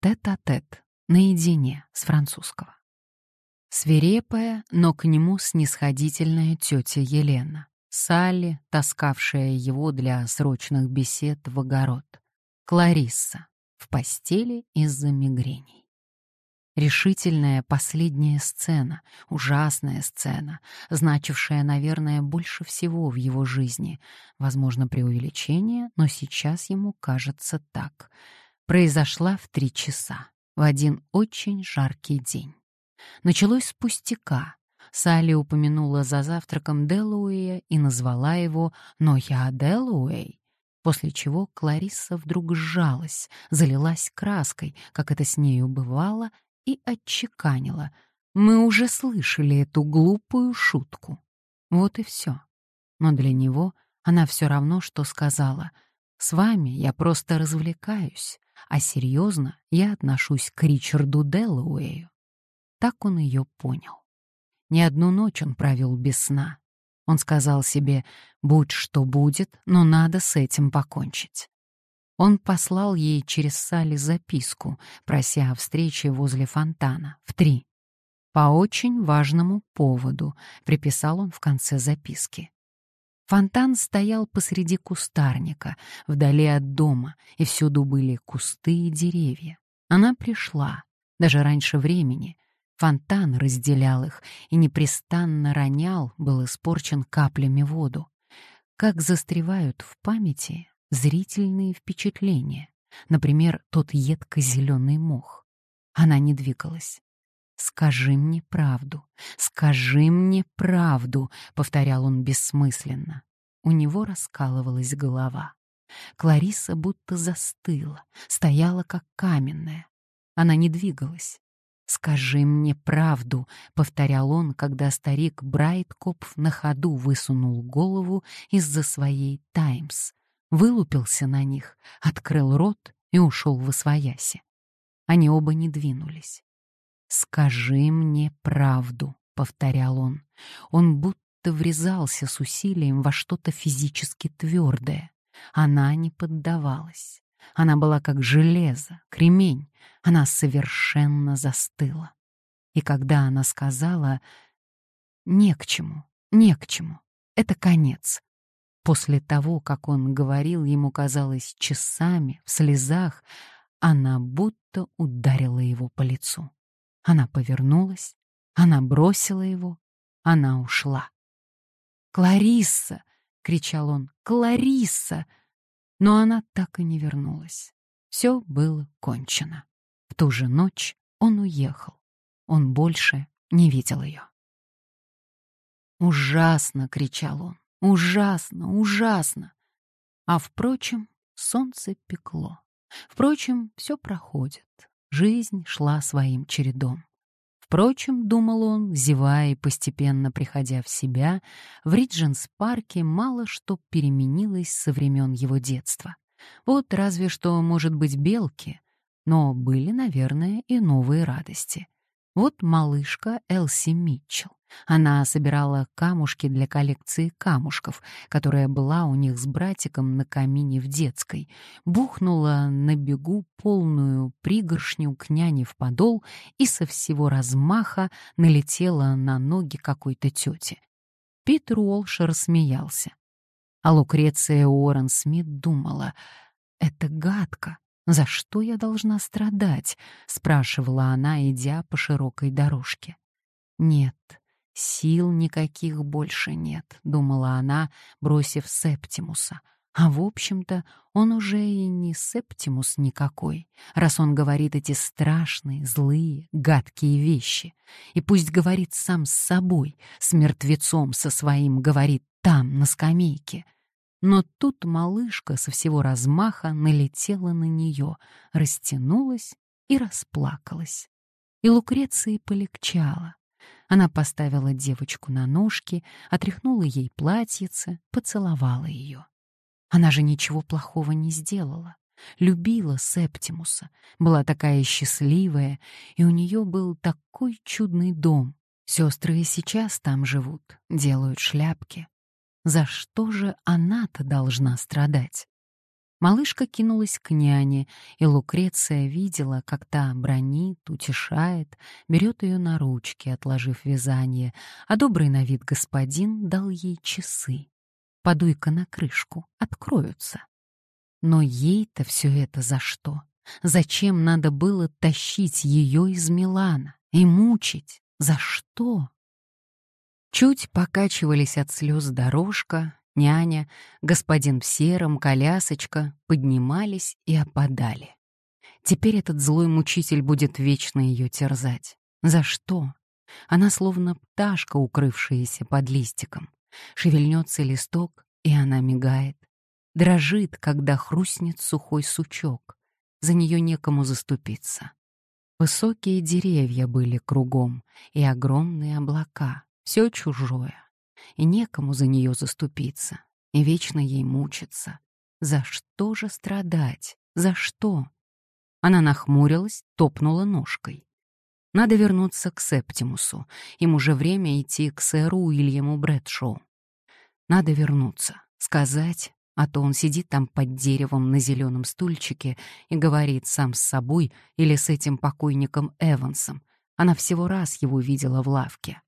Тет-а-тет, -тет, наедине, с французского. Свирепая, но к нему снисходительная тетя Елена. Салли, таскавшая его для срочных бесед в огород. Кларисса в постели из-за мигрений. Решительная последняя сцена, ужасная сцена, значившая, наверное, больше всего в его жизни. Возможно, преувеличение, но сейчас ему кажется так. Произошла в три часа, в один очень жаркий день. Началось с пустяка, Салли упомянула за завтраком Делуэя и назвала его «Но я Делуэй», после чего Кларисса вдруг сжалась, залилась краской, как это с нею бывало, и отчеканила. «Мы уже слышали эту глупую шутку». Вот и все. Но для него она все равно, что сказала. «С вами я просто развлекаюсь, а серьезно я отношусь к Ричарду Делуэю». Так он ее понял. Не одну ночь он провел без сна. Он сказал себе, будь что будет, но надо с этим покончить. Он послал ей через Салли записку, прося о встрече возле фонтана, в три. По очень важному поводу, приписал он в конце записки. Фонтан стоял посреди кустарника, вдали от дома, и всюду были кусты и деревья. Она пришла, даже раньше времени, Фонтан разделял их и непрестанно ронял, был испорчен каплями воду. Как застревают в памяти зрительные впечатления. Например, тот едко-зеленый мох. Она не двигалась. «Скажи мне правду, скажи мне правду», — повторял он бессмысленно. У него раскалывалась голова. Клариса будто застыла, стояла как каменная. Она не двигалась. «Скажи мне правду», — повторял он, когда старик Брайткопф на ходу высунул голову из-за своей «Таймс», вылупился на них, открыл рот и ушел в освояси. Они оба не двинулись. «Скажи мне правду», — повторял он. Он будто врезался с усилием во что-то физически твердое. Она не поддавалась. Она была как железо, кремень. Она совершенно застыла. И когда она сказала «не к чему, не к чему, это конец», после того, как он говорил, ему казалось часами, в слезах, она будто ударила его по лицу. Она повернулась, она бросила его, она ушла. «Кларисса!» — кричал он. «Кларисса!» Но она так и не вернулась. Все было кончено. В ту же ночь он уехал. Он больше не видел ее. «Ужасно!» — кричал он. «Ужасно! Ужасно!» А, впрочем, солнце пекло. Впрочем, все проходит. Жизнь шла своим чередом. Впрочем, думал он, зевая и постепенно приходя в себя, в Ридженс-парке мало что переменилось со времен его детства. Вот разве что, может быть, белки, но были, наверное, и новые радости. Вот малышка Элси Митчелл. Она собирала камушки для коллекции камушков, которая была у них с братиком на камине в детской, бухнула на бегу полную пригоршню к няне в подол и со всего размаха налетела на ноги какой-то тети. Питер Уолш рассмеялся. А Лукреция Уоррен Смит думала, «Это гадко, «За что я должна страдать?» — спрашивала она, идя по широкой дорожке. «Нет, сил никаких больше нет», — думала она, бросив Септимуса. А в общем-то, он уже и не Септимус никакой, раз он говорит эти страшные, злые, гадкие вещи. И пусть говорит сам с собой, с мертвецом со своим говорит там, на скамейке — но тут малышка со всего размаха налетела на нее, растянулась и расплакалась. И Лукреции полегчало. Она поставила девочку на ножки, отряхнула ей платьице, поцеловала ее. Она же ничего плохого не сделала. Любила Септимуса, была такая счастливая, и у нее был такой чудный дом. Сестры и сейчас там живут, делают шляпки. За что же она-то должна страдать? Малышка кинулась к няне, и Лукреция видела, как та бронит, утешает, берет ее на ручки, отложив вязание, а добрый на вид господин дал ей часы. Подуй-ка на крышку, откроются. Но ей-то все это за что? Зачем надо было тащить ее из Милана и мучить? За что? Чуть покачивались от слез дорожка, няня, господин в сером, колясочка, поднимались и опадали. Теперь этот злой мучитель будет вечно ее терзать. За что? Она словно пташка, укрывшаяся под листиком. Шевельнется листок, и она мигает. Дрожит, когда хрустнет сухой сучок. За нее некому заступиться. Высокие деревья были кругом и огромные облака. Все чужое, и некому за нее заступиться, и вечно ей мучиться. За что же страдать? За что? Она нахмурилась, топнула ножкой. Надо вернуться к Септимусу. Им уже время идти к сэру Уильяму Брэдшоу. Надо вернуться, сказать, а то он сидит там под деревом на зеленом стульчике и говорит сам с собой или с этим покойником Эвансом. Она всего раз его видела в лавке.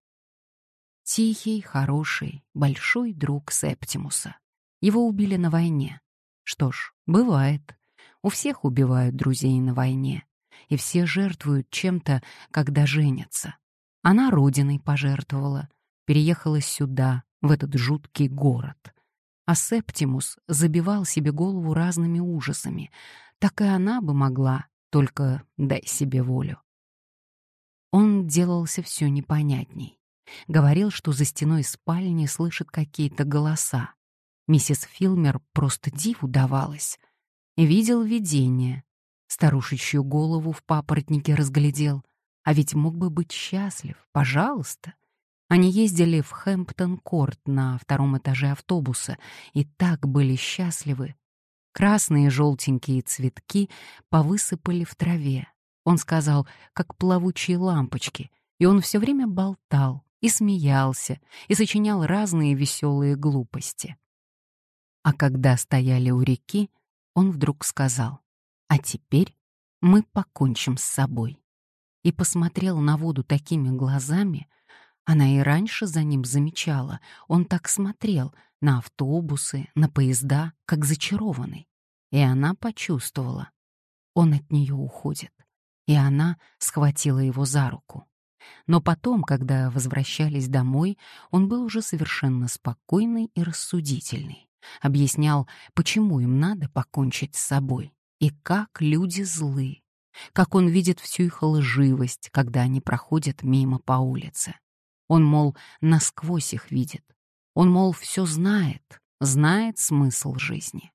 Тихий, хороший, большой друг Септимуса. Его убили на войне. Что ж, бывает. У всех убивают друзей на войне. И все жертвуют чем-то, когда женятся. Она родиной пожертвовала, переехала сюда, в этот жуткий город. А Септимус забивал себе голову разными ужасами. Так и она бы могла, только дай себе волю. Он делался все непонятней. Говорил, что за стеной спальни слышит какие-то голоса. Миссис Филмер просто диву давалась. Видел видение. Старушечью голову в папоротнике разглядел. А ведь мог бы быть счастлив, пожалуйста. Они ездили в Хэмптон-Корт на втором этаже автобуса и так были счастливы. Красные желтенькие цветки повысыпали в траве. Он сказал, как плавучие лампочки, и он все время болтал, и смеялся, и сочинял разные веселые глупости. А когда стояли у реки, он вдруг сказал, «А теперь мы покончим с собой». И посмотрел на воду такими глазами, она и раньше за ним замечала, он так смотрел на автобусы, на поезда, как зачарованный. И она почувствовала, он от нее уходит. И она схватила его за руку. Но потом, когда возвращались домой, он был уже совершенно спокойный и рассудительный. Объяснял, почему им надо покончить с собой и как люди злы, как он видит всю их лживость, когда они проходят мимо по улице. Он, мол, насквозь их видит. Он, мол, все знает, знает смысл жизни.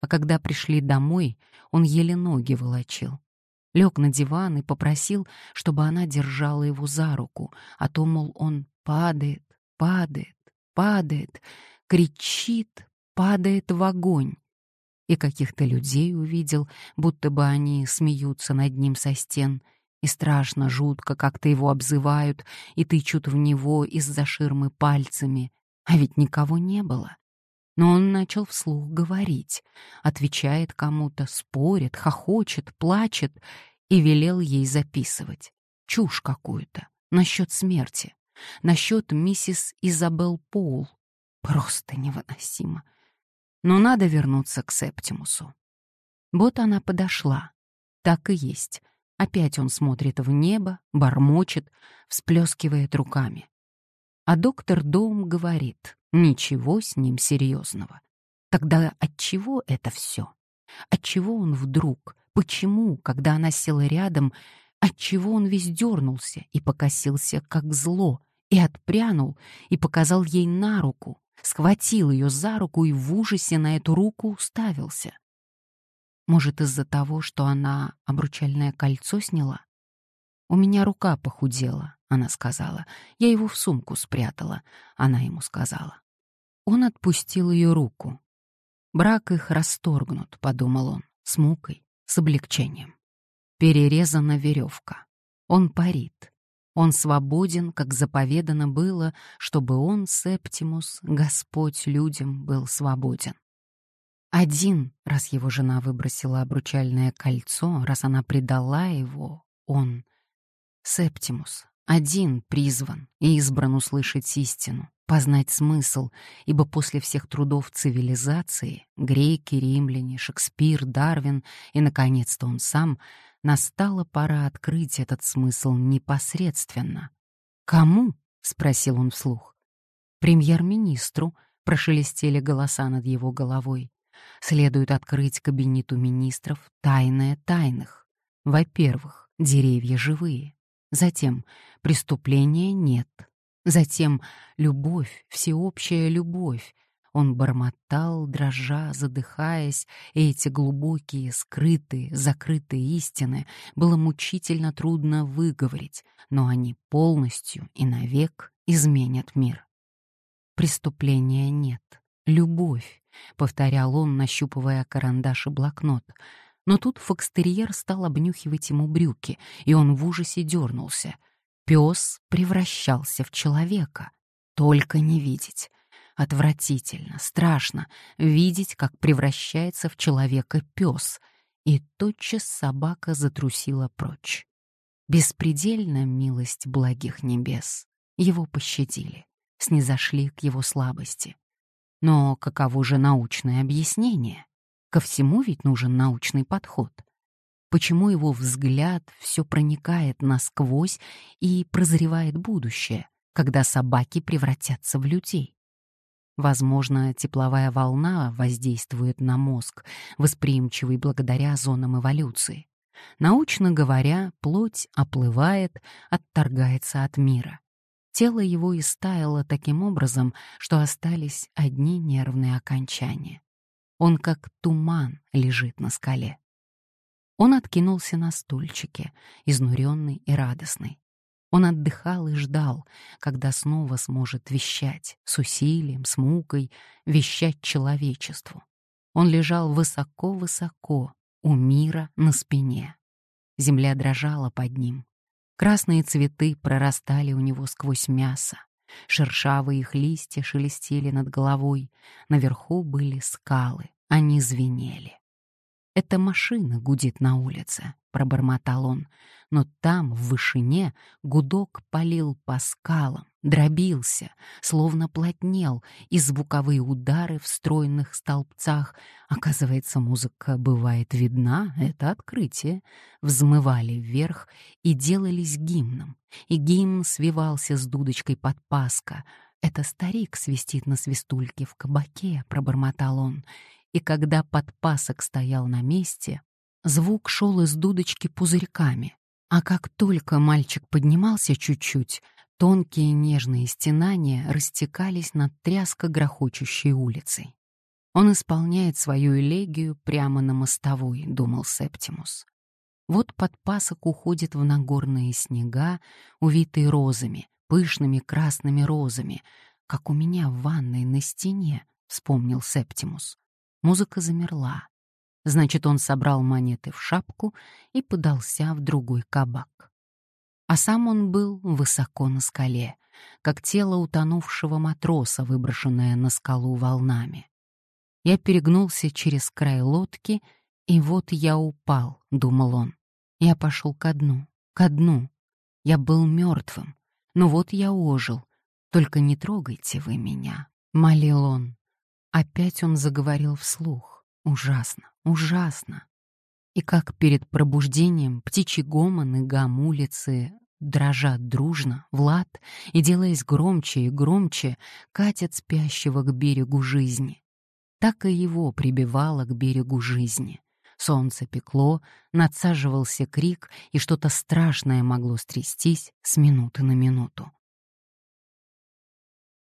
А когда пришли домой, он еле ноги волочил. Лег на диван и попросил, чтобы она держала его за руку, а то, мол, он падает, падает, падает, кричит, падает в огонь. И каких-то людей увидел, будто бы они смеются над ним со стен, и страшно, жутко, как-то его обзывают и тычут в него из-за ширмы пальцами, а ведь никого не было. Но он начал вслух говорить, отвечает кому-то, спорит, хохочет, плачет и велел ей записывать. Чушь какую-то, насчет смерти, насчет миссис Изабел Поул. Просто невыносимо. Но надо вернуться к Септимусу. Вот она подошла. Так и есть. Опять он смотрит в небо, бормочет, всплескивает руками. А доктор Доум говорит, ничего с ним серьезного. Тогда от чего это все? Отчего он вдруг, почему, когда она села рядом, отчего он весь дернулся и покосился, как зло, и отпрянул, и показал ей на руку, схватил ее за руку и в ужасе на эту руку уставился. Может, из-за того, что она обручальное кольцо сняла? У меня рука похудела, она сказала. Я его в сумку спрятала, она ему сказала. Он отпустил ее руку. Брак их расторгнут, подумал он, с мукой, с облегчением. Перерезана веревка. Он парит. Он свободен, как заповедано было, чтобы он, Септимус, Господь людям, был свободен. Один, раз его жена выбросила обручальное кольцо, раз она предала его, он, Септимус, один призван и избран услышать истину, познать смысл, ибо после всех трудов цивилизации — греки, римляне, Шекспир, Дарвин и, наконец-то, он сам — настала пора открыть этот смысл непосредственно. «Кому?» — спросил он вслух. «Премьер-министру», — прошелестели голоса над его головой. «Следует открыть кабинету министров тайное тайных. Во-первых, деревья живые. Затем преступления нет. Затем любовь, всеобщая любовь. Он бормотал, дрожа, задыхаясь, и эти глубокие, скрытые, закрытые истины было мучительно трудно выговорить, но они полностью и навек изменят мир. Преступления нет. Любовь, — повторял он, нащупывая карандаш и блокнот, но тут фокстерьер стал обнюхивать ему брюки, и он в ужасе дернулся. Пес превращался в человека. Только не видеть. Отвратительно, страшно видеть, как превращается в человека пес. И тотчас собака затрусила прочь. Беспредельная милость благих небес. Его пощадили, снизошли к его слабости. Но каково же научное объяснение? Ко всему ведь нужен научный подход. Почему его взгляд все проникает насквозь и прозревает будущее, когда собаки превратятся в людей? Возможно, тепловая волна воздействует на мозг, восприимчивый благодаря зонам эволюции. Научно говоря, плоть оплывает, отторгается от мира. Тело его истаяло таким образом, что остались одни нервные окончания. Он как туман лежит на скале. Он откинулся на стульчике, изнуренный и радостный. Он отдыхал и ждал, когда снова сможет вещать, с усилием, с мукой, вещать человечеству. Он лежал высоко-высоко, у мира на спине. Земля дрожала под ним. Красные цветы прорастали у него сквозь мясо. Шершавые их листья шелестели над головой. Наверху были скалы, они звенели. «Это машина гудит на улице», — пробормотал он, но там, в вышине, гудок палил по скалам, дробился, словно плотнел, и звуковые удары в стройных столбцах, оказывается, музыка бывает видна, это открытие, взмывали вверх и делались гимном, и гимн свивался с дудочкой под паска. «Это старик свистит на свистульке в кабаке», — пробормотал он, и когда подпасок стоял на месте, звук шел из дудочки пузырьками, а как только мальчик поднимался чуть-чуть, тонкие нежные стенания растекались над тряско грохочущей улицей. Он исполняет свою элегию прямо на мостовой, думал Септимус. Вот подпасок уходит в нагорные снега, увитые розами, пышными красными розами, как у меня в ванной на стене, вспомнил Септимус. Музыка замерла. Значит, он собрал монеты в шапку и подался в другой кабак. А сам он был высоко на скале, как тело утонувшего матроса, выброшенное на скалу волнами. Я перегнулся через край лодки, и вот я упал, — думал он. Я пошел ко дну, ко дну. Я был мертвым, но вот я ожил. Только не трогайте вы меня, — молил он. Опять он заговорил вслух. Ужасно, ужасно. И как перед пробуждением птичий гомон и гам улицы дрожат дружно, Влад, и, делаясь громче и громче, катят спящего к берегу жизни. Так и его прибивало к берегу жизни. Солнце пекло, надсаживался крик, и что-то страшное могло стрястись с минуты на минуту.